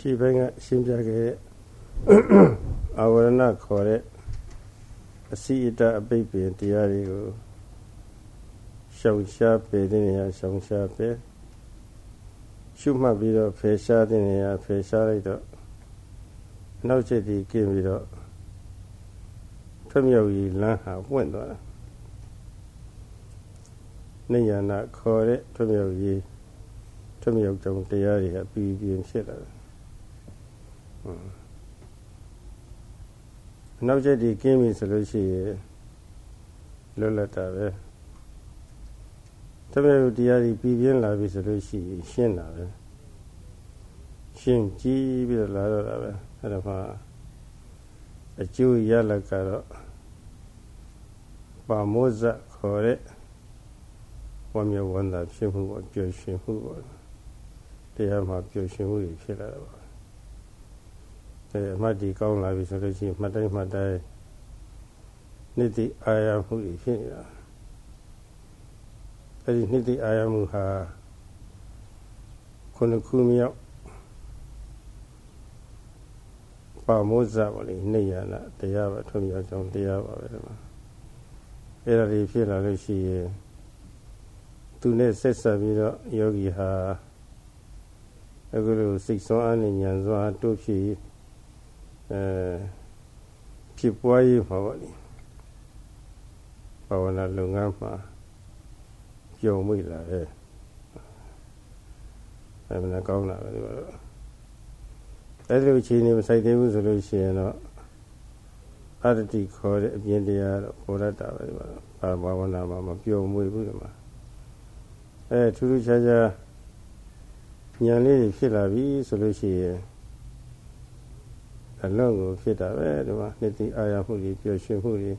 ရှင်းဘက်ကရှင်းပြခဲ့တဲ့အာဝရဏခေါ်တဲ့အစီအတအပိတ်ပင်တရားတွေကိုရှောင်ရှားပယ်တဲ့နေရာရှောင်ရှားပယ်ရှုမှတ်ပြီးတော့ဖယ်ရှားတဲ့နေရာဖယ်ရှားလိုက်တော့နောက်ချက်ဒီกินပြီးတော့ထွတ်မြောက်ကြီးလမ်းဟာပွင့်သွားတာနိယနာခေါ်တဲ့ထွတ်မြောက်ကြီးထွတ်မြောက်ကြောင့်တရားတွေကပြီးပြင်းဖြစ်လာတယ် နောက်ချက်ဒီကင်းပြီဆိုလို့ရှိရင်လွတ်လပ်တာပဲတပည့်တို့တရားကြီးပြီးပြင်းလာပြီဆိုလို့ရှိရင်ရှင်းတာပဲရှင်းကြည့်ပြီးတော့လာတော့တာပဲအဲ့ဒါမှအကျိုးရလကတော့ပါမောဇခေါ်တဲ့ဝမ်းမြောက်ဝမ်းသာဖြစ်မှုပေါ့ပျော်ရွှင်မှုပေါ့တရားမှာပျော်ရွှင်မှုတွေဖြစ်လာတာပါ အဲအမှတ်ဒီကောင်းလာပြီဆိုလို့ရှိရင်မှတ်တိုင်းမှတ်တိုင်းနှစ်တိအာရမှုတွေဖြစ်နေတာအဲဒီနှစ်တိအာရမှုဟာခုနှစ်ခုမြောက်ပါမောဇပါလေနေရနာတရားပါထွံ့မြောက်ကြောင်းတရားပါပဲဒီမှာအဲ့ဒါတွေဖြစ်လာလို့ရှိရင်သူနဲ့ဆက်ဆက်ပြီးတော့ယောဂီဟာအခုလိုစိတ်ဆွမ်းအားနဲ့ဉာဏ်ဆွမ်းအားတို့ဖြစ် အဲဖြစ်ပွားရေးမှာပေါ့လေဘာဝနာလုပ်ငန်းမှာကြုံမိလာတယ်အဲမနာကောင်းလာပဲဒီလိုအဲ့ဒီလိုအခြေအနေမဆိုင်သေးဘူးဆိုလို့ရှိရင်တော့အတ္တိခေါ်တဲ့အပြင်တရားတော့ပေါ်တတ်တာပဲဒီမှာဘာဘာဝနာမှာမပြုံမွေဘူးဒီမှာအဲထူးထူးခြားခြားဉာဏ်လေးတွေဖြစ်လာပြီဆိုလို့ရှိရင် အလုံးကိုဖြစ်တာပဲဒီမှာနှစ်သိအာရမှုတွေပျော်ရွှင်မှုတွေ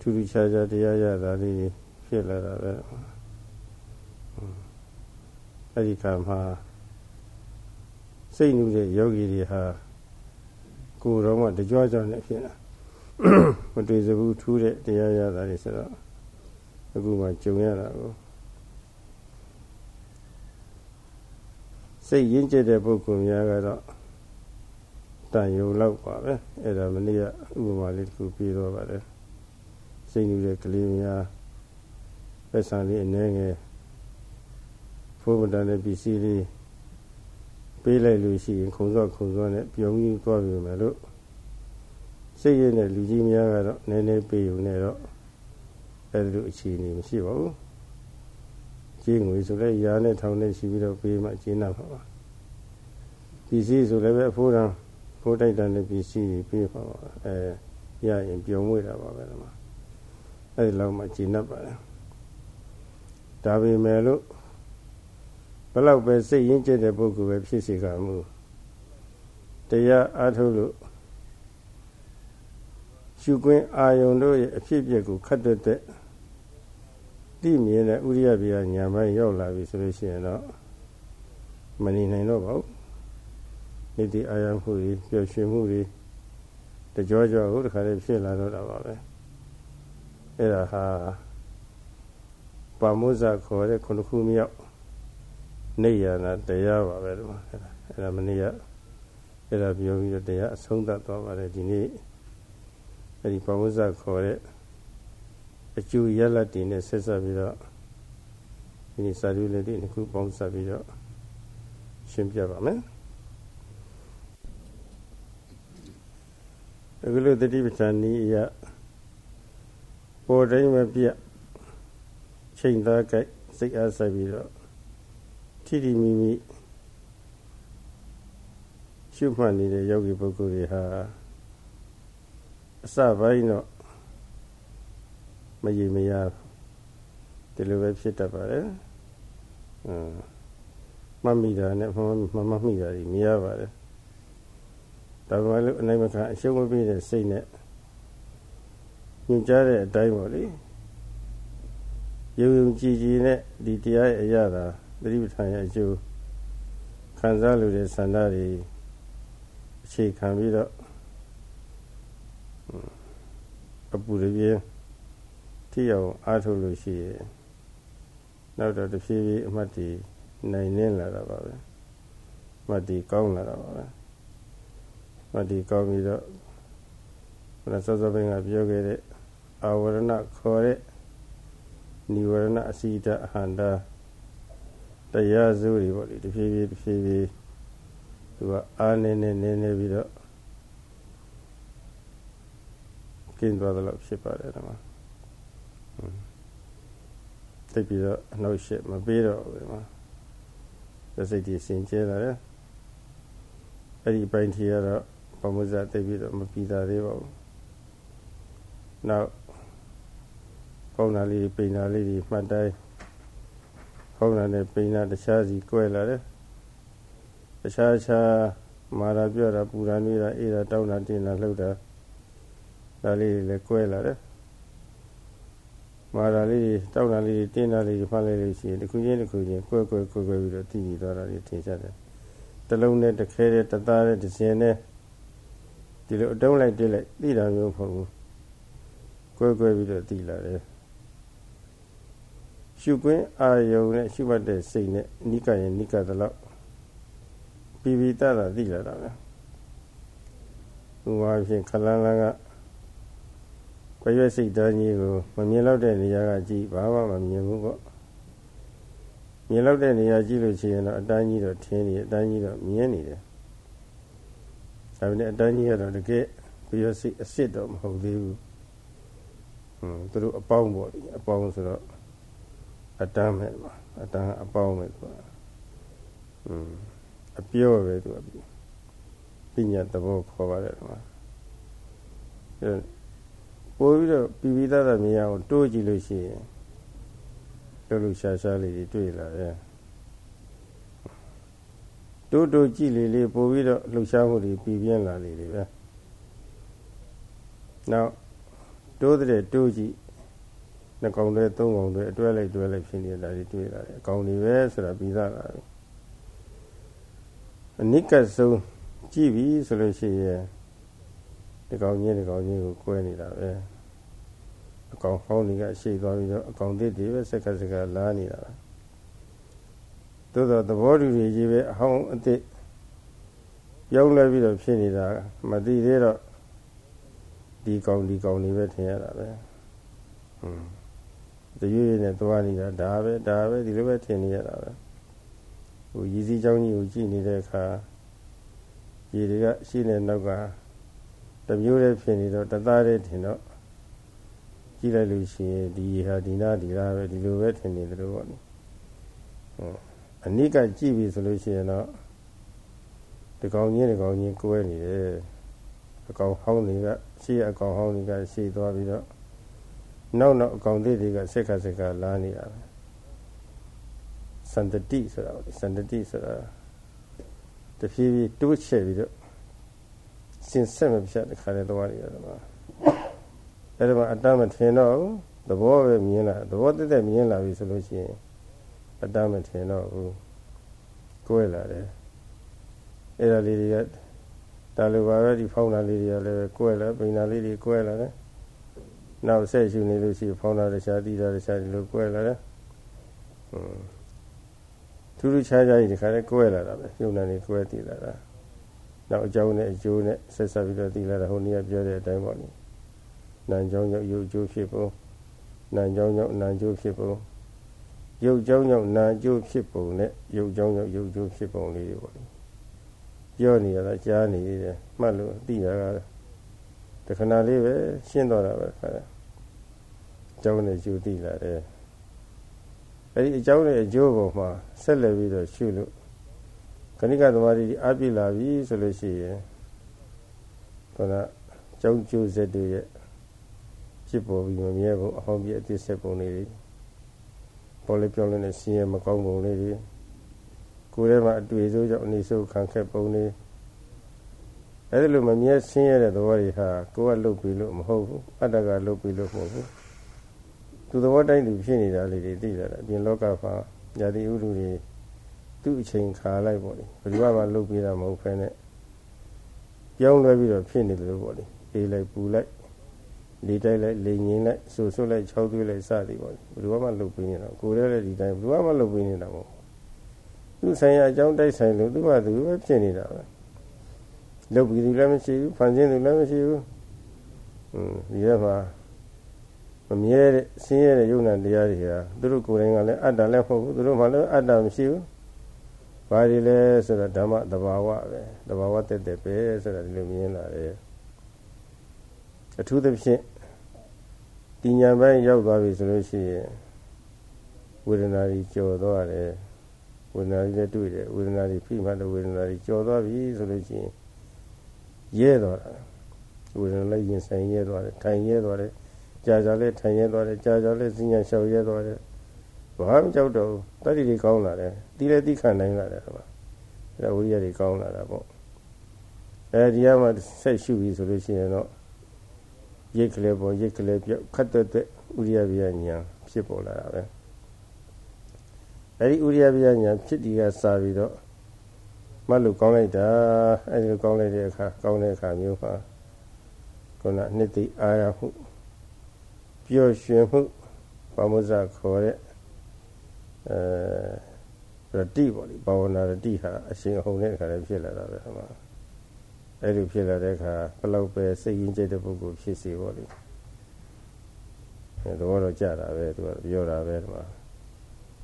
ထူးထူးခြားခြားတရားရတာလေးတွေဖြစ်လာတာပဲအဲ့ဒီကမှာစိတ်နူးတဲ့ယောဂီတွေဟာကိုယ်တော်မှတကြွကြွနဲ့ဖြစ်လာမတွေ့စဘူးထူးတဲ့တရားရတာတွေဆိုတော့အခုမှကြုံရတာကိုစိတ်ရင်းကျက်တဲ့ပုဂ္ဂိုလ်များကတော့ တန်ယုံလောက်ပါပဲအဲ့ဒါမနေ့ကဥပမာလေးတစ်ခုပြတော့ပါတယ်စိတ်နူးတဲ့ကလေးများပတ်စံလေးအနေငယ်ဖိုးမတန်တဲ့ပစ္စည်းလေးပေးလိုက်လို့ရှိရင်ခုံစော့ခုံစော့နဲ့ပြုံးကြီးသွားပြီမယ်လို့စိတ်ရတဲ့လူကြီးများကတော့နည်းနည်းပေးုံနဲ့တော့အဲ့လိုအခြေအနေမရှိပါဘူးကြီးငွေဆိုလဲရာနဲ့ထောင်နဲ့ရှိပြီးတော့ပေးမှကျင်းနာပါပါပစ္စည်းဆိုလည်းပဲအဖိုးတန်း ဖိုးတိုက်တန်တဲ့ပစ္စည်းတွေပေးပါပါအဲရရင်ပြုံးမွေးတာပါပဲဒီမှာအဲ့ဒီလောက်မှကျင်း납ပါတယ်ဒါပေမဲ့လို့ဘလောက်ပဲစိတ်ရင်းကျက်တဲ့ပုဂ္ဂိုလ်ပဲဖြစ်စေကမူတရားအားထုတ်လို့ရှုခွင့်အာယုံတို့ရဲ့အဖြစ်အပျက်ကိုခတ်တွက်တဲ့သိမြင်တဲ့ဥရိယပြညာမိုင်းရောက်လာပြီဆိုလို့ရှိရင်တော့မနေနိုင်တော့ပါဘူး နေ့ဒီအာယံမှုတွေပျော်ရွှင်မှုတွေတကြောကြောကိုတခါလေးဖြစ်လာတော့တာပါပဲအဲ့ဒါဟာပါမုဇ္ဇခေါ်တဲ့ခုနှစ်ခုမြောက်နေရနာတရားပါပဲဒီမှာအဲ့ဒါအဲ့ဒါမနေ့ကအဲ့ဒါပြောပြီးတော့တရားအဆုံးသတ်သွားပါတယ်ဒီနေ့အဲ့ဒီပါဝဇ္ဇခေါ်တဲ့အကျိုးရလတ်တင်နဲ့ဆက်ဆက်ပြီးတော့ဒီနေ့စာရွေးလေးတစ်ခုပေါင်းစပ်ပြီးတော့ရှင်းပြပါမယ် အခုလိုတတိပဋ္ဌာန်ဤအရပေါ်တိုင်းမပြချိန်သားကြိုက်စိတ်အားဆက်ပြီးတော့ထိတိမိမိရှုမှတ်နေတဲ့ယောဂီပုဂ္ဂိုလ်တွေဟာအစပိုင်းတော့မရေမရဒီလိုပဲဖြစ်တတ်ပါတယ်အင်းမမိတာနဲ့မမမမိတာကြီးမရပါတယ် ဒါပေမဲ့လို့အနိုင်မခံအရှုံးမပေးတဲ့စိတ်နဲ့ညွှန်ကြားတဲ့အတိုင်းပေါ့လေယုံယုံကြည်ကြည်နဲ့ဒီတရားရဲ့အရာသာသတိပဋ္ဌာန်ရဲ့အကျိုးခံစားလို့တဲ့ဆန္ဒတွေအခြေခံပြီးတော့အပူရပြင်းထိအောင်အားထုတ်လို့ရှိရင်နောက်တော့တဖြည်းဖြည်းအမှတ်တည်နိုင်နေလာတာပါပဲမတ်တီကောင်းလာတာပါပဲ မတ်တီကောင်းပြီးတော့ဘုရားစောစောပိုင်းကပြောခဲ့တဲ့အာဝရဏခေါ်တဲ့និဝရဏအစိတအဟန္တာတရားစုတွေပေါ့လေတဖြည်းဖြည်းတဖြည်းဖြည်းသူကအာနေနေနေနေပြီးတော့ကင်းသွားတော့ဖြစ်ပါတယ်ဒီမှာတိတ်ပြီးတော့အနှုတ်ရှက်မပေးတော့ဘူးဒီမှာစိတ်ကြီးစင်ကြဲလာတယ်အဲ့ဒီပိုင်းထီကတော့ ပမုဇ္ဇတိတ်ပြီးတော့မပြီးတာသေးပါဘူးနောက်ကောင်းတာလေးပိန်တာလေးတွေမှတ်တိုင်းကောင်းတာနဲ့ပိန်တာတခြားစီကွဲလာတယ်တခြားခြားမာရာပြောတာပူရာနေတာအေးတာတောင်းတာတင်တာလှုပ်တာဒါလေးတွေလည်းကွဲလာတယ်မာရာလေးတောင်းတာလေးတင်းတာလေးမှတ်လိုက်လို့ရှိရင်တစ်ခုချင်းတစ်ခုချင်းကွဲကွဲကွဲကွဲပြီးတော့တည်တည်သွားတာလေးထင်ရှားတယ်တလုံးနဲ့တစ်ခဲတဲ့တသားတဲ့တစ်စင်နဲ့ ဒီလိုအတုံးလိုက်တိလိုက်သိတာမျိုးမဟုတ်ဘူးကွဲကွဲပြီးတော့တည်လာတယ်ရှုခွင်းအာယုံနဲ့ရှုမှတ်တဲ့စိတ်နဲ့နိကရဲ့နိကသလောက်ပြီးပြီးတတာသိလာတာပဲဥပမာဖြင့်ခလန်းလန်းကကွရွက်စိတ်သားကြီးကိုမမြင်တော့တဲ့နေရာကကြည့်ဘာမှမမြင်ဘူးပေါ့မြင်တော့တဲ့နေရာကြည့်လို့ရှိရင်တော့အတန်းကြီးတော့ထင်းနေအတန်းကြီးတော့မြင်နေတယ် ဒါပေမဲ့အတန်းကြီးကတော့တကယ်ကွရွက်စိတ်အစ်စ်တော့မဟုတ်သေးဘူးဟွန်းသူတို့အပေါင်းပေါ့အပေါင်းဆိုတော့အတန်းပဲပါအတန်းအပေါင်းပဲသူကอืมအပြောပဲသူကပညာသဘောခေါ်ပါတယ်ကွာအဲပို့ပြီးတော့ပြီးပြီးသားသားမြင်အောင်တိုးကြည့်လို့ရှိရင်လှုပ်လှုပ်ရှားရှားလေးတွေတွေ့လာတယ် တိုးတိုးကြည့်လေလေပို့ပြီးတော့လှုပ်ရှားမှုတွေပြီးပြင်းလာလေလေပဲနောက်တိုးတဲ့တိုးကြည့်နှစ်ကောင်တည်းသုံးကောင်တည်းအတွဲလိုက်တွဲလိုက်ဖြစ်နေတာတွေတွေ့လာတယ်အကောင်တွေပဲဆိုတာပြီးသားလာပြီအနိကဆုံးကြည့်ပြီဆိုလို့ရှိရင်ဒီကောင်ကြီးဒီကောင်ကြီးကိုကွဲနေတာပဲအကောင်ဟောင်းတွေကရှေ့သွားပြီးတော့အကောင်သစ်တွေပဲစက်ကစက်ကလာနေတာပဲ သို့တော့သဘောတူတွေကြီးပဲအဟောင်းအသစ်ပြောင်းလဲပြီးတော့ဖြစ်နေတာမသိသေးတော့ဒီကောင်ဒီကောင်တွေပဲထင်ရတာပဲဟွန်းတရွေ့နဲ့သွားနေတာဒါပဲဒါပဲဒီလိုပဲထင်နေရတာပဲဟိုရည်စည်းเจ้าကြီးကိုကြည့်နေတဲ့အခါရေတွေကရှိနေနောက်ကတမျိုးတည်းဖြစ်နေတော့တသားတည်းထင်တော့ကြည့်လိုက်လို့ရှိရင်ဒီဟာဒီနာဒီလားပဲဒီလိုပဲထင်နေတယ်လို့ပေါ့ဟို အနိကကြည့်ပြီဆိုလို့ရှိရင်တော့ဒီကောင်ကြီးဒီကောင်ကြီးကိုယ်နေတယ်အကောင်ဟောင်းတွေကရှေ့အကောင်ဟောင်းတွေကရှေ့သွားပြီးတော့နောက်နောက်အကောင်သေးတွေကစက်ကစက်ကလာနေတာပဲစန္ဒတိဆိုတာစန္ဒတိဆိုတာတဖြည်းဖြည်းတိုးချဲ့ပြီးတော့စင်ဆက်မပြတ်တခါတည်းသွားနေရတယ်မှာအဲ့ဒါမှအတ္တမထင်တော့သဘောပဲမြင်လာသဘောတက်တက်မြင်လာပြီဆိုလို့ရှိရင် အတ္တမထင်တော့ဘူးကိုယ်လာတယ်အဲ့ဒါလေးတွေကဒါလိုပါပဲဒီဖောင်းတာလေးတွေကလည်းကိုယ်လာပိန်တာလေးတွေကိုယ်လာတယ်နောက်ဆက်ရှုနေလို့ရှိရင်ဖောင်းတာတခြားတည်တာတခြားဒီလိုကွဲလာတယ်ဟွန်းထူးထူးခြားခြားကြီးဒီခါလေးကွဲလာတာပဲယုံနာနေကွဲတည်လာတာနောက်အကြောင်းနဲ့အကျိုးနဲ့ဆက်ဆက်ပြီးတော့တည်လာတာဟိုနေ့ကပြောတဲ့အတိုင်းပေါ့လေနံကြောင်းကြောင့်ယုတ်ကျိုးဖြစ်ပုံနံကြောင်းကြောင့်နံကျိုးဖြစ်ပုံ ယုတ်ကြောင်းကြောင့်နံကျိုးဖြစ်ပုံနဲ့ယုတ်ကြောင်းကြောင့်ယုတ်ကျိုးဖြစ်ပုံလေးတွေပေါ့လေပြောနေရတာကြားနေတယ်မှတ်လို့သိရတာတခဏလေးပဲရှင်းတော့တာပဲခါတယ်ကြောင်းနဲ့ယူသိလာတယ်အဲဒီအကြောင်းနဲ့အကျိုးပေါ်မှာဆက်လက်ပြီးတော့ရှုလို့ခဏိကသမာဓိအပြည့်လာပြီဆိုလို့ရှိရင်ခန္ဓာကြောင်းကျိုးဆက်တွေရဲ့ဖြစ်ပေါ်ပြီးမမြဲဘူးအဟောင်းပြအသစ်ဆက်ပုံလေးတွေ ပေါ်လေပြောင်းလဲဆင်းရဲမကောင်းပုံလေးတွေကိုယ်ထဲမှာအတွေ့အကြုံကြောင့်အနေဆိုးခံခက်ပုံလေးအဲ့ဒါလိုမမြဲဆင်းရဲတဲ့သဘောတွေဟာကိုယ်ကလှုပ်ပြီးလို့မဟုတ်ဘူးအတ္တကလှုပ်ပြီးလို့မဟုတ်ဘူးသူသဘောတိုင်းသူဖြစ်နေတာလေးတွေသိလာတယ်အပြင်လောကမှာญาတိဥဒုတွေသူ့အချိန်ခါလိုက်ပေါ့လေဘယ်သူမှလှုပ်ပြီးတာမဟုတ်ဖ ೇನೆ ပြောင်းလဲပြီးတော့ဖြစ်နေတယ်လို့ပေါ့လေအေးလိုက်ပူလိုက် လေတိုက်လိုက်လေငင်းလိုက်ဆူဆွတ်လိုက်ချောက်သွေးလိုက်စသည်ပေါ့လေဘယ်သူမှလှုပ်ပြီးနေတာကိုယ်လည်းဒီတိုင်းဘယ်သူမှလှုပ်ပြီးနေတာမဟုတ်သူသူဆိုင်ရာအကြောင်းတိုက်ဆိုင်လို့သူကသူပဲဖြစ်နေတာပဲလုတ်ပြီးသူလည်းမရှိဘူးဖန်ဆင်းသူလည်းမရှိဘူးอืมဒီကမှာမမြဲတဲ့ဆင်းရဲတဲ့ယုံနာတရားတွေဟာသူတို့ကိုယ်တိုင်ကလည်းအတ္တလည်းမဟုတ်ဘူးသူတို့မှလည်းအတ္တမရှိဘူးဘာတွေလဲဆိုတော့ဓမ္မတဘာဝပဲတဘာဝတက်တက်ပဲဆိုတော့ဒီလိုမြင်လာတယ်အထူးသဖြင့် ဒီညာပိုင်းရောက်သွားပြီဆိုလို့ရှိရင်ဝေဒနာကြီးကြော်သွားတယ်ဝေဒနာကြီးနဲ့တွေ့တယ်ဝေဒနာကြီးဖိမှတ်တဲ့ဝေဒနာကြီးကြော်သွားပြီဆိုလို့ရှိရင်ရဲသွားတာဝေဒနာလည်းရင်ဆိုင်ရဲသွားတယ်ထိုင်ရဲသွားတယ်ကြာကြာလေးထိုင်ရဲသွားတယ်ကြာကြာလေးစဉ်းညာလျှောက်ရဲသွားတယ်ဘာမှကြောက်တော့တတိတွေကောင်းလာတယ်တီးလည်းတီးခံနိုင်လာတယ်ဟောအဲဝိရိယတွေကောင်းလာတာပေါ့အဲဒီကမှဆက်ရှုပြီဆိုလို့ရှိရင်တော့ ရိတ်ကလေးပေါ်ရိတ်ကလေးပြောက်ခတ်တဲ့တဲ့ဥရိယဗျာညာဖြစ်ပေါ်လာတာပဲအဲဒီဥရိယဗျာညာဖြစ်ဒီကစာပြီးတော့မလို့ကောင်းလိုက်တာအဲဒီလိုကောင်းလိုက်တဲ့အခါကောင်းတဲ့အခါမျိုးမှာခုနနှစ်သိအာရမှုပျော်ရွှင်မှုပါမုဇ္ဇခေါ်တဲ့အဲရတိပေါ့လေဘာဝနာရတိဟာအရှင်အဟုန်တဲ့အခါလည်းဖြစ်လာတာပဲဟောမှာ အဲ့လိုဖြစ်လာတဲ့အခါဘလောက်ပဲစိတ်ရင်းကျတဲ့ပုဂ္ဂိုလ်ဖြစ်စီပေါ့လေအဲတော့တော့ကြတာပဲသူကပြောတာပဲဒီမှာ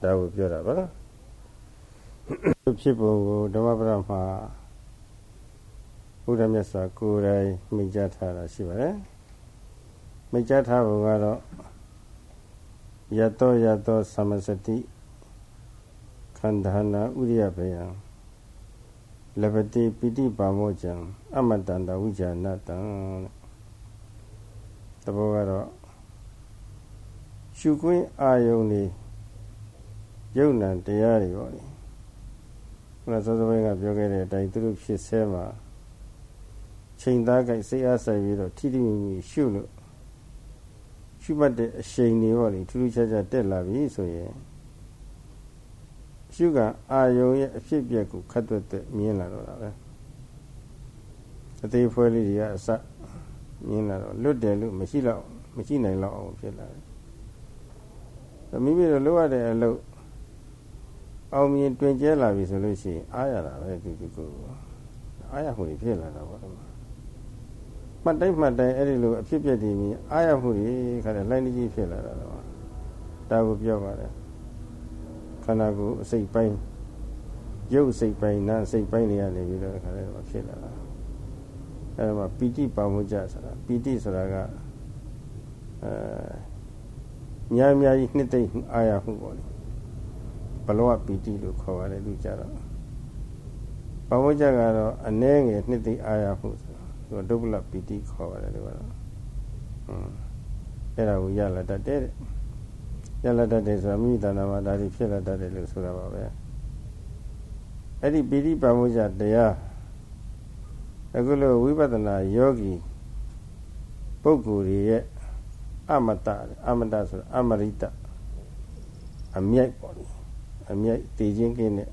ဒါကိုပြောတာပါဖြစ်ပုံကိုဓမ္မပဒမှာဘုရားမြတ်စွာကိုယ်တိုင်မိန့်ကြားထားတာရှိပါတယ်မိန့်ကြားထားပုံကတော့ယတောယတောသမစတိခန္ဓာနာဥရိယဘယံ လဘတိပိတိပါမောဇံအမတန္တဝိဇာနတံတဘောကတော့ရှုခွင်းအာယုန်နေယုံနံတရားတွေပေါ့လေခုနစောစောပိုင်းကပြောခဲ့တဲ့အတိုင်းသူတို့ဖြစ်ဆဲမှာချိန်သားကြိုက်စိတ်အားဆိုင်ပြီးတော့ထိထိမိမိရှုလို့ရှုမှတ်တဲ့အရှိန်တွေပေါ့လေထူးထူးခြားခြားတက်လာပြီဆိုရင် ရှုကအာယုံရဲ့အဖြစ်အပျက်ကိုခတ်သွက်သွက်မြင်လာတော့တာပဲအသေးဖွဲလေးတွေကအစမြင်လာတော့လွတ်တယ်လို့မရှိတော့မရှိနိုင်တော့အောင်ဖြစ်လာတယ်မိမိတို့လုပ်ရတဲ့အလုပ်အောင်မြင်တွင်ကျဲလာပြီဆိုလို့ရှိရင်အားရတာပဲသူသူကိုအားရမှုတွေဖြစ်လာတာပေါ့မှတ်တိုင်းမှတ်တိုင်းအဲ့ဒီလိုအဖြစ်ပြက်တွေမြင်အားရမှုတွေခါတဲ့လိုင်းကြီးဖြစ်လာတာတော့ဒါကိုပြောပါတယ်ခ န္ဓာကိုယ်အစိတ်ပိုင်းရုပ်စိတ်ပိုင်းနာစိတ်ပိုင်းတွေကနေပြီးတော့ခါတဲ့ဖြစ်လာတာအဲ့ဒါမှပီတိပါမှုကြဆိုတာပီတိဆိုတာကအဲညာများကြီးနှစ်သိမ့်အားရမှုပေါ့လေဘလောပီတိလို့ခေါ်ရတယ်သူကြတော့ပါဝကြကတော့အနှဲငယ်နှစ်သိအာရမှုဆိုတော့ဒုပ္ပလပီတိခေါ်ရတယ်ဒီကတော့อืมအဲ့ဒါကိုရလာတတ်တဲ့ ရလာတတ်တယ်ဆိုတာမိတဏ္ဍာမှာဒါတွေဖြစ်လာတတ်တယ်လို့ဆိုတာပါပဲအဲ့ဒီပီတိပါဝကြတရားအခုလိုဝိပဿနာယောဂီပုဂ္ဂိုလ်ရဲ့အမတအမတဆိုတာအမရိတအမြိုက်ပေါ့လေအမြိုက်တည်ခြင်းကင်းတဲ့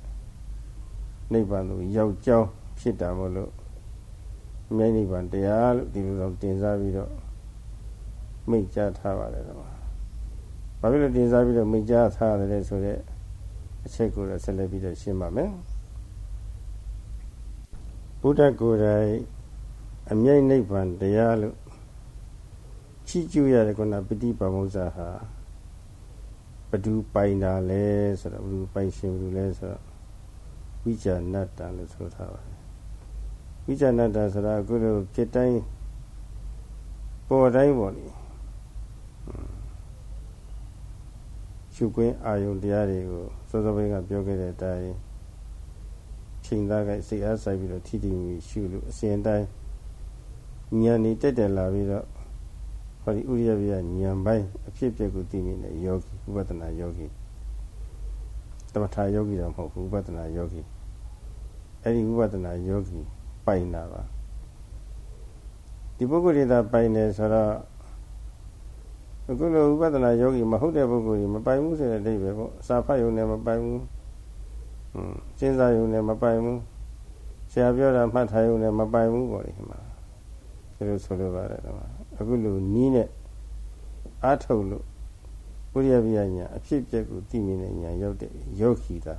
နိဗ္ဗာန်ကိုရောက်ကြောင်းဖြစ်တာမို့လို့အမြိုက်နိဗ္ဗာန်တရားလို့ဒီလိုတော့တင်စားပြီးတော့မိတ်ကြားထားပါတယ်တော့။ ဘာဖြစ်လို့တင်စားပြီးတော့မိတ်ကြားထားရတယ်ဆိုတော့အချက်ကိုတော့ဆက်လက်ပြီးတော့ရှင်းပါမယ်။ဘုဒ္ဓကိုယ်တိုင်အမြိုက်နိဗ္ဗာန်တရားလို့ချီးကျူးရတဲ့ကုဏပฏิပါမုဇ္ဇာဟာဘဒူပိုင်တာလဲဆိုတော့ဘဒူပိုင်ရှင်ဘဒူလဲဆိုတော့ဝိဇာဏတ္တလို့ဆိုထားပါတယ်ဝိဇာဏတ္တဆိုတာအခုလိုဖြစ်တိုင်းပေါ်တိုင်းပေါ့လေ ရှုခွင့်အာယုန်တရားတွေကိုစောစောပိုင်းကပြောခဲ့တဲ့အတိုင်းချိန်သားကစိတ်အားဆိုင်ပြီးတော့ထိထိမိရှုလို့အစဉ်တိုင်းဉာဏ်နေတက်တယ်လာပြီးတော့ဟောဒီဥရိယပြဉာဏ်ပိုင်းအဖြစ်ပြက်ကိုသိမြင်တဲ့ယောဂီဥပဒနာယောဂီသမထယောဂီတော့မဟုတ်ဘူးဥပဒနာယောဂီအဲ့ဒီဥပဒနာယောဂီပိုင်တာပါဒီပုဂ္ဂိုလ်တွေသာပိုင်တယ်ဆိုတော့ အခုလိုဥပဒနာယောဂီမဟုတ်တဲ့ပုဂ္ဂိုလ်ကြီးမပိုင်ဘူးဆိုတဲ့အဓိပ္ပာယ်ပေါ့စာဖတ်ရုံနဲ့မပိုင်ဘူးဟွန်းစဉ်းစားရုံနဲ့မပိုင်ဘူးဆရာပြောတာမှတ်ထားရုံနဲ့မပိုင်ဘူးပေါ့လေဒီမှာဒီလိုဆိုလိုပါတယ်ဒီမှာအခုလိုနီးနဲ့အားထုတ်လို့ဝိရိယပြညာအဖြစ်အပျက်ကိုသိမြင်တဲ့ညာရောက်တဲ့ယောဂီတာ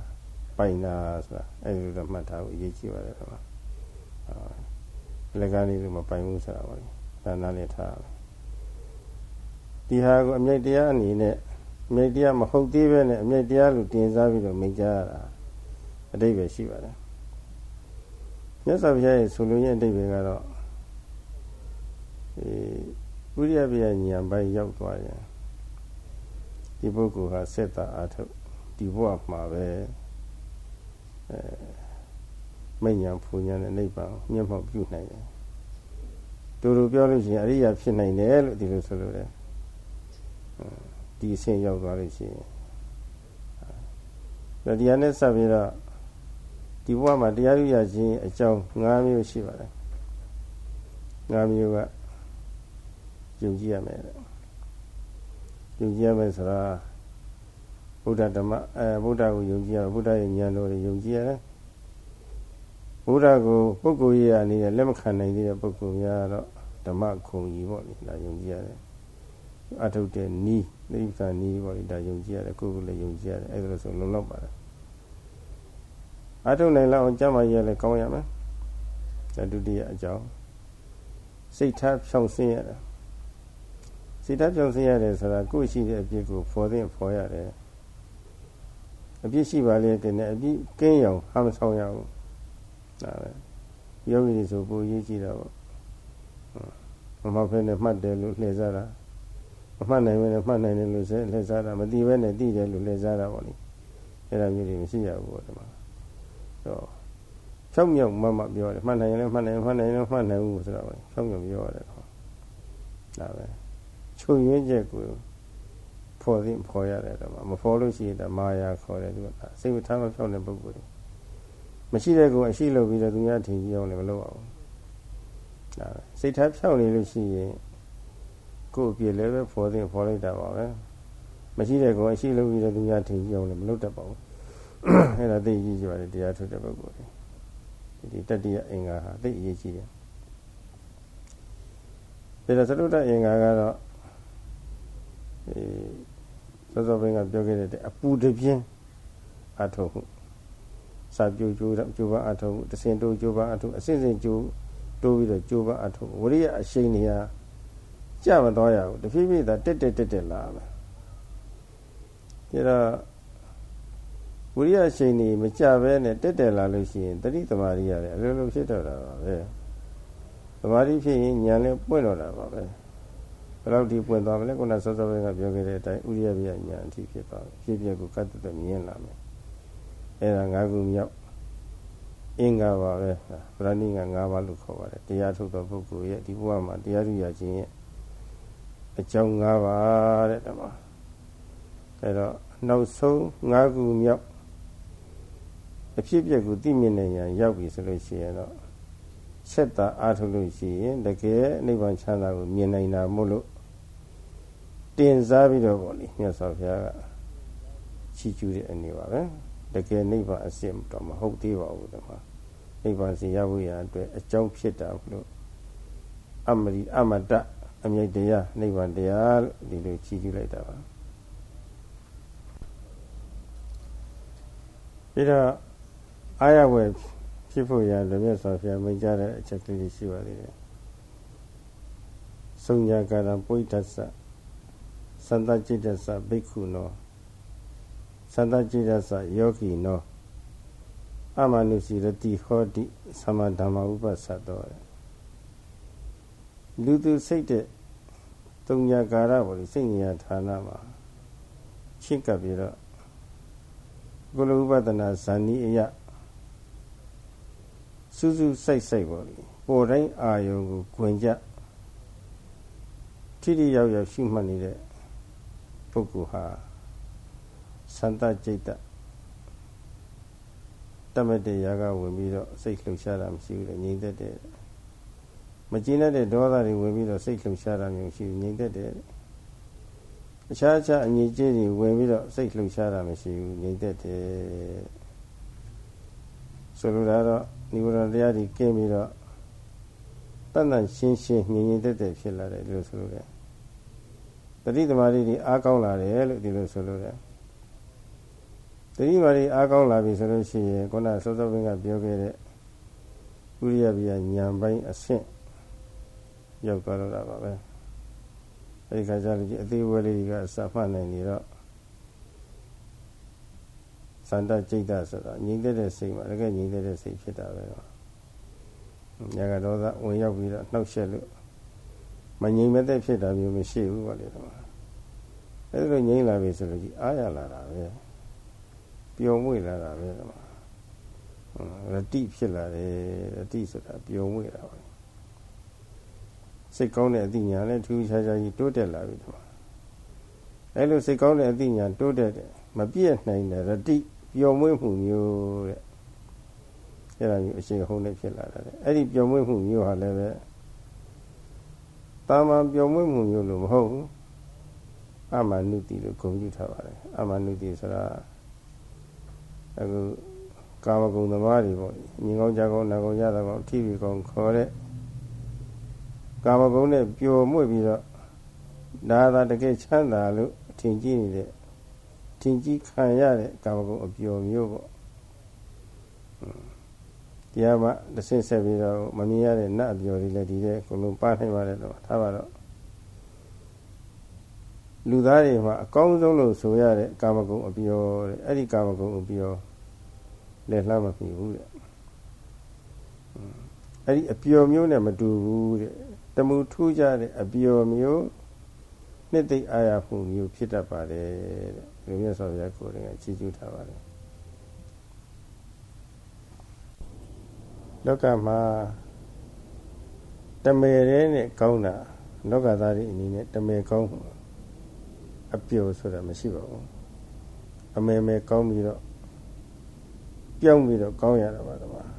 ပိုင်တာဆိုတာအဲ့ဒီလိုတော့မှတ်ထားဖို့အရေးကြီးပါတယ်ကွာလက်ကားလေးလိုမပိုင်ဘူးဆိုတာပါလေဒါနားလည်ထားရမယ် ဒီဟာကိုအမြိတ်တရားအနေနဲ့အမြိတ်တရားမဟုတ်သေးပဲနဲ့အမြိတ်တရားလို့တင်စားပြီးတော့မိတ်ကြရတာအတိတ်ပဲရှိပါတယ်မြတ်စွာဘုရားရဲ့ဆိုလိုရင်းအတိတ်ပဲကတော့အဲဥရိယပြညာဘိုင်းရောက်သွားရင်ဒီပုဂ္ဂိုလ်ဟာဆက်တာအထုဒီဘဝမှာပဲအဲမိညာဖူညာနဲ့နိဗ္ဗာန်မျက်မှောက်ပြုနိုင်တယ်တူတူပြောလို့ရှိရင်အရိယာဖြစ်နိုင်တယ်လို့ဒီလိုဆိုလိုတယ် ဒီအဆင့်ရောက်သွားလို့ရှိရင်ဒါတရားနဲ့ဆက်ပြီးတော့ဒီဘဝမှာတရားရရခြင်းအကြောင်း၅မျိုးရှိပါတယ်၅မျိုးကယုံကြည်ရမယ်ယုံကြည်ရမယ်ဆိုတာဗုဒ္ဓဓမ္မအဲဗုဒ္ဓကိုယုံကြည်ရဗုဒ္ဓရဲ့ဉာဏ်တော်ကိုယုံကြည်ရတယ်ဗုဒ္ဓကိုပုဂ္ဂိုလ်ရေးအနေနဲ့လက်မခံနိုင်သေးတဲ့ပုဂ္ဂိုလ်များတော့ဓမ္မခုံကြီးပေါ့လေဒါယုံကြည်ရတယ် အထုတ်တဲ့နီးနိဗ္ဗာန်နီးပေါ့လေဒါယုံကြည်ရတယ်ကိုယ်ကိုယ်လည်းယုံကြည်ရတယ်အဲ့ဒါလို့ဆိုလုံလောက်ပါတယ်အထုတ်နိုင်လောက်အောင်ကြမ်းမှရလည်းကောင်းရမယ်ဒါဒုတိယအကြောင်းစိတ်ထားဖြောင့်စင်းရတာစိတ်ထားဖြောင့်စင်းရတယ်ဆိုတာကိုယ်ရှိတဲ့အပြစ်ကိုဖော်သင့်ဖော်ရတယ်အပြစ်ရှိပါလေတဲ့နဲ့အပြစ်ကင်းရောင်ဟာမဆောင်ရဘူးဒါပဲယောဂီတွေဆိုပိုရေးကြည့်တာပေါ့မမဖဲနဲ့မှတ်တယ်လို့လှည့်စားတာ မမှတ်နိုင်ဘဲနဲ့မှတ်နိုင်တယ်လို့ဆက်လှည့်စားတာမသိဘဲနဲ့သိတယ်လို့လှည့်စားတာပေါ့လေအဲ့ဒါမျိုးတွေမရှိရဘူးပေါ့ဒီမှာတော့ဖြောက်မြောက်မမပြောတယ်မှတ်နိုင်ရင်လည်းမှတ်နိုင်မှတ်နိုင်ရင်မှတ်နိုင်ဘူးဆိုတော့ဖြောက်မြောက်ပြောရတယ်တော့ဒါပဲချုပ်ရင်းချက်ကိုဖော်သိဖော်ရတယ်တော့မဖော်လို့ရှိရင်တမာယာခေါ်တယ်သူကစိတ်မထားမဖြောက်တဲ့ပုဂ္ဂိုလ်မရှိတဲ့ကိုအရှိလုပ်ပြီးတော့သူများထင်ကြီးအောင်လည်းမလုပ်အောင်ဒါပဲစိတ်ထားဖြောက်နေလို့ရှိရင် ကိုယ့်အပြစ်လည်းပဲဖော်သိဖော်လိုက်တာပါပဲမရှိတဲ့ကိုအရှိလုပ်ပြီးတော့သူများထင်ကြီးအောင်လည်းမလုပ်တတ်ပါဘူးအဲ့ဒါသိကြီးကြပါတယ်တရားထုတ်တဲ့ပုဂ္ဂိုလ်တွေဒီတတိယအင်္ဂါဟာသိအရေးကြီးတယ်ဒါဆိုသရုတ်အင်္ဂါကတော့အဲစောစောဘင်းကပြောခဲ့တဲ့အပူတပြင်းအထုံမှုစာပြိုကျိုးကျိုးပအထုံမှုတစင်တိုးကျိုးပအထုံအစစ်စစ်ကျိုးတိုးပြီးတော့ကျိုးပအထုံဝရိယအရှိန်နေရာ ကြမသွားရဘူးတဖြည်းဖြည်းသာတက်တက်တက်တက်လာမယ်ဒါတော့ဝိရိယရှိန်နေမကြပဲနဲ့တက်တက်လာလို့ရှိရင်တတိသမารိရတယ်အလိုလိုဖြစ်တော့တာပါပဲသမာဓိဖြစ်ရင်ဉာဏ်လည်းပွင့်တော့တာပါပဲဘယ်လောက်ဒီပွင့်သွားမလဲခုနစောစောဘင်းကပြောခဲ့တဲ့အတိုင်းဥရိယပြဉာဏ်အထိဖြစ်သွားပြီဖြစ်ပြကိုကတ်တက်မြင်လာမယ်အဲ့ဒါ၅ခုမြောက်အင်္ဂါပါပဲဗရဏိက၅ပါးလို့ခေါ်ပါတယ်တရားထုတ်သောပုဂ္ဂိုလ်ရဲ့ဒီဘဝမှာတရားဓုရခြင်းရဲ့ အကြောင်း၅ပါးတဲ့ဓမ္မအဲ့တော့နောက်ဆုံး၅ခုမြောက်အဖြစ်ပြက်ကိုသိမြင်နေရန်ရောက်ပြီဆိုလို့ရှိရင်တော့ဆက်တာအားထုတ်လို့ရှိရင်တကယ်နိဗ္ဗာန်ချမ်းသာကိုမြင်နိုင်တာမို့လို့တင်စားပြီးတော့ပေါ့လေမြတ်စွာဘုရားကချီးကျူးတဲ့အနေပါပဲတကယ်နိဗ္ဗာန်အစစ်တော့မဟုတ်သေးပါဘူးတမနိဗ္ဗာန်စီရဖို့ရအတွက်အကြောင်းဖြစ်တာလို့အမရိအမတ အမြိတ်တရားနိဗ္ဗာန်တရားလို့ဒီလိုချီးကျူးလိုက်တာပါပြီးတော့အာရဝယ်ဖြစ်ဖို့ရလည်းမြတ်စွာဘုရားမိန့်ကြားတဲ့အချက်ကလေးရှိပါသေးတယ်။စုံညာကာရပုိဋ္ဌသသန္တจิตသဘိက္ခုနောသန္တจิตသယောဂီနောအမနုစီရတိဟောတိသမဓမ္မဥပ္ပသတ်တော် လူသူစိတ်တဲ့တုံညာကာရဘောလေစိတ်ဉာဏ်ဌာနမှာချင့်ကပ်ပြီးတော့ကုလဥပဒနာဇာနီအယစူးစူးစိုက်စိုက်ပေါ့လေပေါ်တိုင်းအာယုံကိုဂွင်ကြထိတိရောက်ရောက်ရှိမှတ်နေတဲ့ပုဂ္ဂိုလ်ဟာသန္တจิตတမတေရာကဝင်ပြီးတော့စိတ်လှုပ်ရှားတာမရှိဘူးလေငြိမ်သက်တယ် မကျင်းတဲ့ဒေါသတွေဝင်ပြီးတော့စိတ်လှုပ်ရှားတာမျိုးရှိဘူးငြိမ်သက်တယ်အခြားအခြားအငြိကျေးတွေဝင်ပြီးတော့စိတ်လှုပ်ရှားတာမရှိဘူးငြိမ်သက်တယ်ဆိုလိုတာတော့နိဗ္ဗာန်တရားတွေကင်းပြီးတော့တန်တန်ရှင်းရှင်းငြိမ်ငြိမ်သက်သက်ဖြစ်လာတယ်လို့ဆိုလိုတယ်တတိသမารီတွေအားကောင်းလာတယ်လို့ဒီလိုဆိုလိုတယ်တတိမာရီအားကောင်းလာပြီဆိုလို့ရှိရင်ခုနစောစောဘင်းကပြောခဲ့တဲ့ဥရိယပြညာပိုင်းအဆင့် ရောက်သွားတော့တာပါပဲအဲဒီခါကျလို့အသေးဝဲလေးကအစမှတ်နိုင်နေတော့စန္ဒจิตဆိုတော့ငြိမ့်တဲ့စိတ်မှာတကယ်ငြိမ့်တဲ့စိတ်ဖြစ်တာပဲ။ညာကဒေါသဝင်ရောက်ပြီးတော့နှောက်ယှက်လို့မငြိမ့်မသက်ဖြစ်တာမျိုးမရှိဘူးပေါ့လေတော့။အဲဒီလိုငြိမ့်လာပြီဆိုလို့ကြီးအားရလာတာပဲ။ပျော်မွေ့လာတာပဲတော့။ရတိဖြစ်လာတယ်ရတိဆိုတာပျော်မွေ့တာပဲ။ စိတ်ကောင်းတဲ့အသိဉာဏ်နဲ့ထူးခြားခြားကြီးတိုးတက်လာပြီတော့။အဲလိုစိတ်ကောင်းတဲ့အသိဉာဏ်တိုးတက်တယ်မပြည့်နိုင်တဲ့ရတိပျော်မွေ့မှုမျိုးတဲ့အဲ့ဒါမျိုးအရှိန်ဟုန်နဲ့ဖြစ်လာတာတဲ့အဲ့ဒီပျော်မွေ့မှုမျိုးဟာလည်းပဲတာမန်ပျော်မွေ့မှုမျိုးလို့မဟုတ်ဘူးအမနုတိလို့ဂုဏ်ပြုထားပါတယ်အမနုတိဆိုတာအခုကာမဂုဏ်သမားတွေပေါ့ညီကောင်းကြကောင်းနာကောင်းရတာကောင်းထိပြီကောင်းခေါ်တဲ့ ကာမဂုဏ်နဲ့ပျော်မွေ့ပြီးတော့ဒါသာတကယ်ချမ်းသာလို့အထင်ကြီးနေတဲ့ထင်ကြီးခံရတဲ့ကာမဂုဏ်အပျော်မျိုးပေါ့တရားမှတစ်ဆင့်ဆက်ပြီးတော့မမြင်ရတဲ့နတ်အပျော်တွေလည်းဒီတဲ့အကုန်လုံးပါနိုင်ပါတယ်တော့ထားပါတော့လူသားတွေမှာအကောင်းဆုံးလို့ဆိုရတဲ့ကာမဂုဏ်အပျော်တဲ့အဲ့ဒီကာမဂုဏ်အပျော်လက်လှမ်းမပြီဘူးတဲ့အဲ့ဒီအပျော်မျိုးနဲ့မတူဘူးတဲ့တ မှုထူးကြတဲ့အပျော်မျိုးနှစ်သိအာရမှုမျိုးဖြစ်တတ်ပါတယ်တဲ့လူမြတ်စွာဘုရားကိုယ်တိုင်ကချီးကျူးထားပါတယ်လောကမှာတမေရဲနဲ့ကောင်းတာလောကသားတွေအနေနဲ့တမေကောင်းအပျော်ဆိုတာမရှိပါဘူးအမေမေကောင်းပြီးတော့ပြောင်းပြီးတော့ကောင်းရတာပါတော့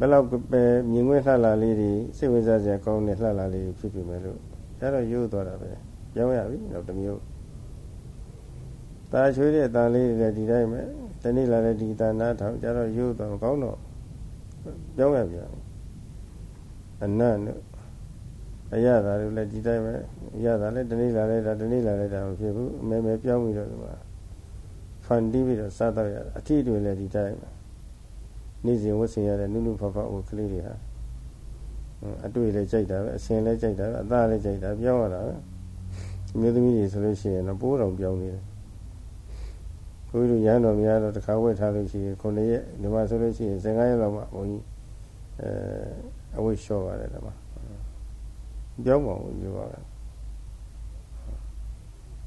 ဘယ်လောက်ပဲမြင်ခွင့်လှလာလေးတွေစိတ်ဝင်စားစရာကောင်းတဲ့လှလာလေးဖြစ်ပြီမဲ့လို့ဒါတော့ရိုးသွားတာပဲပြောင်းရပြီတော့တမျိုးตาချွေးတဲ့ตาလေးတွေလည်းဒီတိုင်းပဲတနေ့လာတဲ့ဒီตาနာထောင်ကြတော့ရိုးတော့ကောင်းတော့ပြောင်းရပြန်အနတ်တို့အရသာတွေလည်းဒီတိုင်းပဲအရသာလည်းတနေ့လာလိုက်တာတနေ့လာလိုက်တာမဖြစ်ဘူးအမဲမဲပြောင်းပြီးတော့ဒီမှာဖန်တီးပြီးတော့စားတော့ရအထီးတွေလည်းဒီတိုင်းပဲ နေ့စဉ်ဝတ်ဆင်ရတဲ့နုနုဖဖဝကလေးတွေဟာအတွေ့လည်းကြိုက်တာပဲအစင်လည်းကြိုက်တာပဲအသားလည်းကြိုက်တာပြောင်းရတာပဲအမျိုးသမီးတွေဆိုလို့ရှိရင်တော့ပိုးတော်ပြောင်းနေတယ်ဘုရားရဟန်းတော်များတော့တစ်ခါဝတ်ထားလို့ရှိရင်ခုနှစ်ရက်ဒီမှာဆိုလို့ရှိရင်15ရက်လောက်မှဘုန်းကြီးအဲအဝတ်လျှော့ပါတယ်ဒီမှာပြောင်းပါဘူးပြောပါမယ်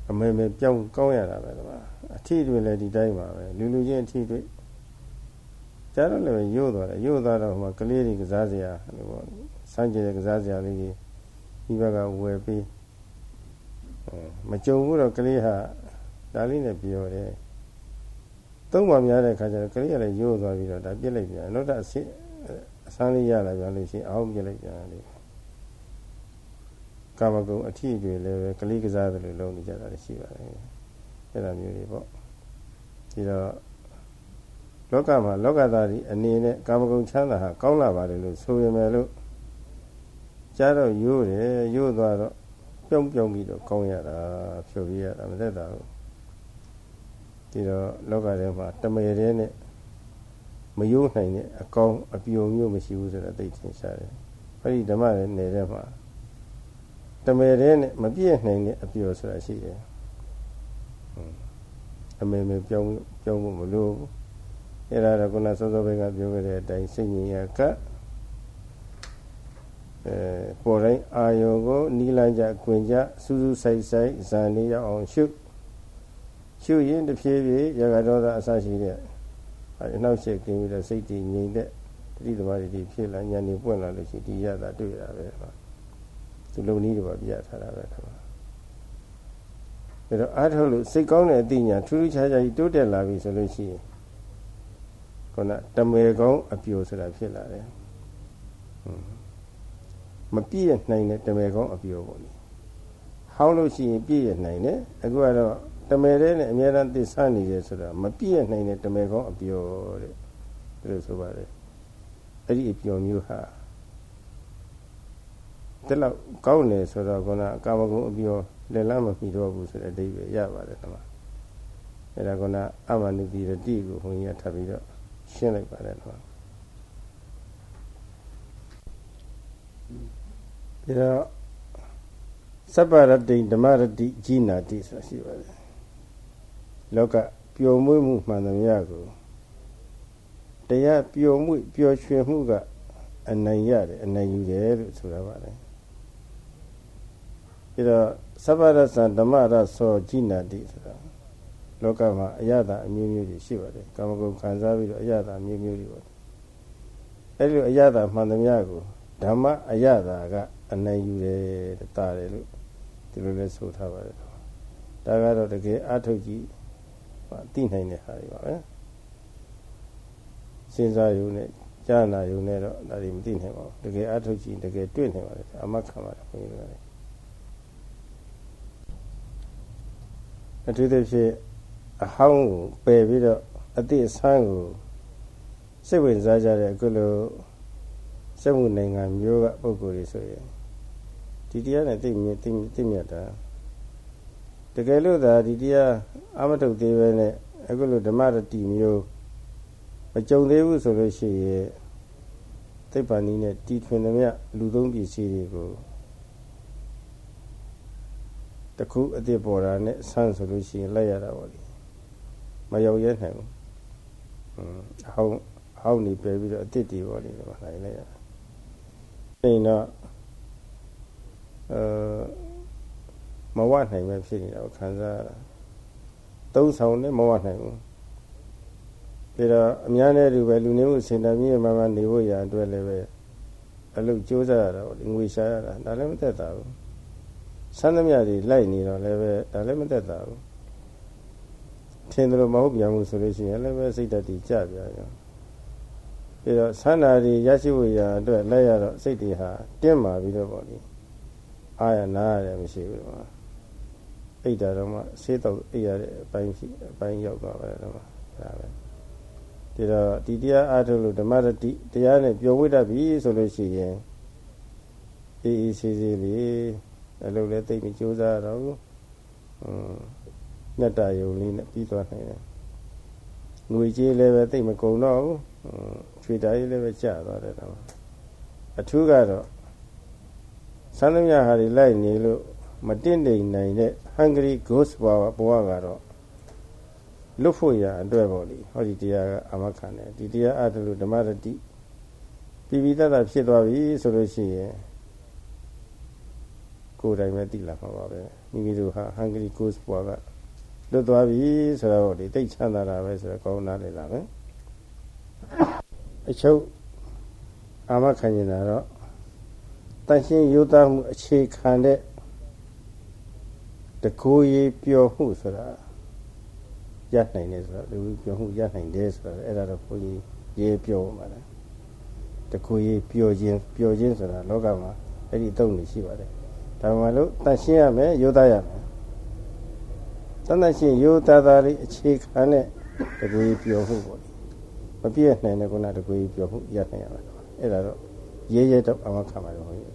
အမေမေပြောင်းကောင်းရတာပဲဒီမှာအထီးတွေလည်းဒီတိုင်းပါပဲလူလူချင်းအထီးတွေ ကျတော့လည်းရို့သွားတယ်ရို့သွားတော့ဟိုမှာကလေးတွေကစားစရာဟိုပေါ့စမ်းကြတဲ့ကစားစရာလေးကြီးဒီဘက်ကဝယ်ပြီးမကြုံဘူးတော့ကလေးဟာဒါလေးနဲ့ပြောတယ်သုံးပါများတဲ့ခါကျတော့ကလေးကလည်းရိုးသွားပြီးတော့ဒါပြစ်လိုက်ပြန်နောက်တစ်အဆင့်အဆန်းလေးရလာပြန်လို့ရှိရင်အောင်းပြစ်လိုက်ပြန်တယ်ကာမဂုဏ်အထီးတွေလည်းပဲကလေးကစားတယ်လို့လုပ်နေကြတာရှိပါတယ်အဲ့ဒါမျိုးတွေပေါ့ဒီတော့ လောကမှာလောကသားတွေအနေနဲ့ကာမဂုဏ်ချမ်းသာဟာကောင်းလာပါတယ်လို့ဆိုရမယ်လို့ကြားတော့ရိုးတယ်ရိုးသွားတော့ပြုံးပြုံးပြီးတော့ကောင်းရတာဖြုတ်ပြရတာမသက်တာဘူးဒီတော့လောကထဲမှာတမေတဲ့နဲ့မယိုးနိုင်တဲ့အကောင်းအပြုံမျိုးမရှိဘူးဆိုတာသိထင်ရှားတယ်။အဲဒီဓမ္မရဲ့နယ်ထဲမှာတမေတဲ့နဲ့မပြည့်နိုင်တဲ့အပြုံဆိုတာရှိတယ်။အမေမေပြောင်းပြောင်းဖို့မလိုဘူး။ အဲဒါတော့ခုနစောစောဘက်ကပြောခဲ့တဲ့အတိုင်းစိတ်ငြိမ်ရကအဲပေါ်တိုင်းအာယုံကိုနီးလန်းကြ၊ကွင်ကြစူးစူးဆိုင်ဆိုင်ဇာနေရအောင်ရှုရှုရင်တဖြည်းဖြည်းရဂဒေါသအစရှိတဲ့အနှောက်အယှက်ကင်းပြီးတော့စိတ်တည်ငြိမ်တဲ့တတိသမารီဖြစ်လာဉာဏ်နေပွင့်လာလို့ရှိဒီရတာတွေ့ရတာပဲသူလုံနည်းတွေပါပြထားတာပဲဒါတော့အားထုတ်လို့စိတ်ကောင်းတဲ့အသိဉာဏ်ထူးထူးခြားခြားကြီးတိုးတက်လာပြီဆိုလို့ရှိရင် ခုနတမေကောင်းအပြိုဆိုတာဖြစ်လာတယ်မပြည့်နိုင်တဲ့တမေကောင်းအပြိုပေါ့လေဟောင်းလို့ရှိရင်ပြည့်ရနိုင်တယ်အခုကတော့တမဲတဲ့နဲ့အများအားသစ္စာနေတယ်ဆိုတာမပြည့်နိုင်တဲ့တမဲကောင်းအပျော်တဲ့ဒါလို့ဆိုပါတယ်အဲ့ဒီအပျော်မျိုးဟာတက်လောက်ကောင်းတယ်ဆိုတော့ခုနကာမဂုဏ်အပျော်လက်လမ်းမပြီးတော့ဘူးဆိုတဲ့အဓိပ္ပာယ်ရပါတယ်တမအဲ့ဒါကအမနုတိရတိကိုဘုန်းကြီးကထပ်ပြီးတော့ ရှင်းလိုက်ပါတယ်တော့ပြီးတော့စပ္ပရတိဓမ္မရတိကြီးနာတိဆိုတာရှိပါတယ်လောကပျော်မွေ့မှုမှန်သမျှကိုတရားပျော်မွေ့ပျော်ရွှင်မှုကအနိုင်ရတယ်အနိုင်ယူတယ်လို့ဆိုတာပါတယ်ပြီးတော့သဗ္ဗရသံဓမ္မရသောကြီးနာတိဆိုတာ လောကမှာအရသာအမျိုးမျိုးတွေရှိပါတယ်ကာမဂုဏ်ခံစားပြီးတော့အရသာအမျိုးမျိုးတွေပေါ့အဲ့ဒီအရသာမှန်သမျှကိုဓမ္မအရသာကအနိုင်ယူတယ်တာတယ်လို့ဒီလိုလဲဆိုထားပါတယ်ဒါကတော့တကယ်အထုတ်ကြည့်သိနိုင်တဲ့ဟာတွေပါပဲစဉ်းစားရုံနဲ့ကြားနာရုံနဲ့တော့ဒါတွေမသိနိုင်ပါဘူးတကယ်အထုတ်ကြည့်တကယ်တွေ့နိုင်ပါတယ်အမခံပါတယ်ခွန်ကြီးတို့လည်းအထူးသဖြင့် အဟောင်းကိုပယ်ပြီးတော့အတိအဆန်းကိုစိတ်ဝင်စားကြတဲ့အခုလိုစက်မှုနိုင်ငံမျိုးကပုံကိုယ်တွေဆိုရင်ဒီတရားနဲ့သိမြင်သိသိမြတ်တာတကယ်လို့သာဒီတရားအမထုတ်သေးပဲနဲ့အခုလိုဓမ္မရတိမျိုးမကြုံသေးဘူးဆိုလို့ရှိရင်သိပ္ပံနည်းနဲ့တီထွင်သမျှလူသုံးပစ္စည်းတွေကိုတခုအစ်စ်ပေါ်တာနဲ့ဆန်းဆိုလို့ရှိရင်လိုက်ရတာပေါ့လေ မရောက်ရဲနိုင်ဘူးအင်းအဟောင်းအဟောင်းနေပဲပြီးတော့အစ်စ်တီပေါ့လေဒီမှာလိုက်လိုက်ရတာနေတော့အဲမဝနိုင်ပဲဖြစ်နေတာကိုခံစားရတာသုံးဆောင်နဲ့မဝနိုင်ဘူးပြီးတော့အများနဲ့တူပဲလူနေမှုစင်တာမြင့်မှမှနေဖို့ရအတွက်လည်းပဲအလုပ်ကြိုးစားရတာပေါ့ငွေရှာရတာဒါလည်းမသက်သာဘူးဆန်းသမျှတွေလိုက်နေတော့လည်းပဲဒါလည်းမသက်သာဘူး ထင်တယ်လို့မဟုတ်ပြန်ဘူးဆိုလို့ရှိရင်လည်းပဲစိတ်ဓာတ်တွေကြပြရောပြီးတော့ဆန္ဒတွေရရှိဖို့ရအတွက်လိုက်ရတော့စိတ်တွေဟာတင်းမာပြီးတော့ပေါ့လေအာရနာရတယ်မရှိဘူးတော့အိတ်တာတော့မှဆေးတော့အိတ်ရတဲ့အပိုင်းရှိအပိုင်းရောက်သွားပါတယ်တော့ဒါပဲဒီတော့ဒီတရားအားထုတ်လို့ဓမ္မရတိတရားနဲ့ပြောဝိတတ်ပြီဆိုလို့ရှိရင်အေးအေးဆေးဆေးလေးအလုပ်လည်းသိမကြိုးစားတော့ဘူးอืม ညတ္တယုံလေးနဲ့ပြီးသွားနိုင်တယ်ငွေကြေးလည်းပဲသိမကုန်တော့ဘူးချွေတားကြီးလည်းပဲကျသွားတယ်တော့အထူးကတော့သံသမြဟာတွေလိုက်နေလို့မတင့်တိမ်နိုင်တဲ့ Hungry Ghost ဘဝဘဝကတော့လွတ်ဖို့ရအတွက်ပေါ့လေဟောဒီတရားကအမခံတယ်ဒီတရားအတလူဓမ္မရတိပြည်ပြီးတတ်တာဖြစ်သွားပြီဆိုလို့ရှိရင်ကိုယ်တိုင်ပဲသိလာမှာပါပဲမိမိတို့ဟာ Hungry Ghost ဘဝက လွတ်သွားပြီဆိုတော့ဒီတိတ်ချမ်းသာတာပဲဆိုတော့ကောင်းနားလေလာပဲအချုပ်အာမခံနေတာတော့တန်ရှင်းယူသားမှုအခြေခံတဲ့တကူရေးပျော်မှုဆိုတာရနိုင်တယ်ဆိုတော့လူပျော်မှုရနိုင်တယ်ဆိုတော့အဲ့ဒါတော့ဘုန်းကြီးရေးပြောပါလားတကူရေးပျော်ခြင်းပျော်ခြင်းဆိုတာလောကမှာအဲ့ဒီအသုံးတွေရှိပါတယ်ဒါမှမဟုတ်တန်ရှင်းရမယ်ယူသားရမယ် တန်တန်ရှင်းယူသားသားလေးအခြေခံတဲ့တကူရေးပျော်မှုပေါ့မပြည့်နိုင်တဲ့ကုဏတကူကြီးပြောမှုရနိုင်ရမှာအဲ့ဒါတော့ရေးရဲတော့အမခံပါတော့ဘုရား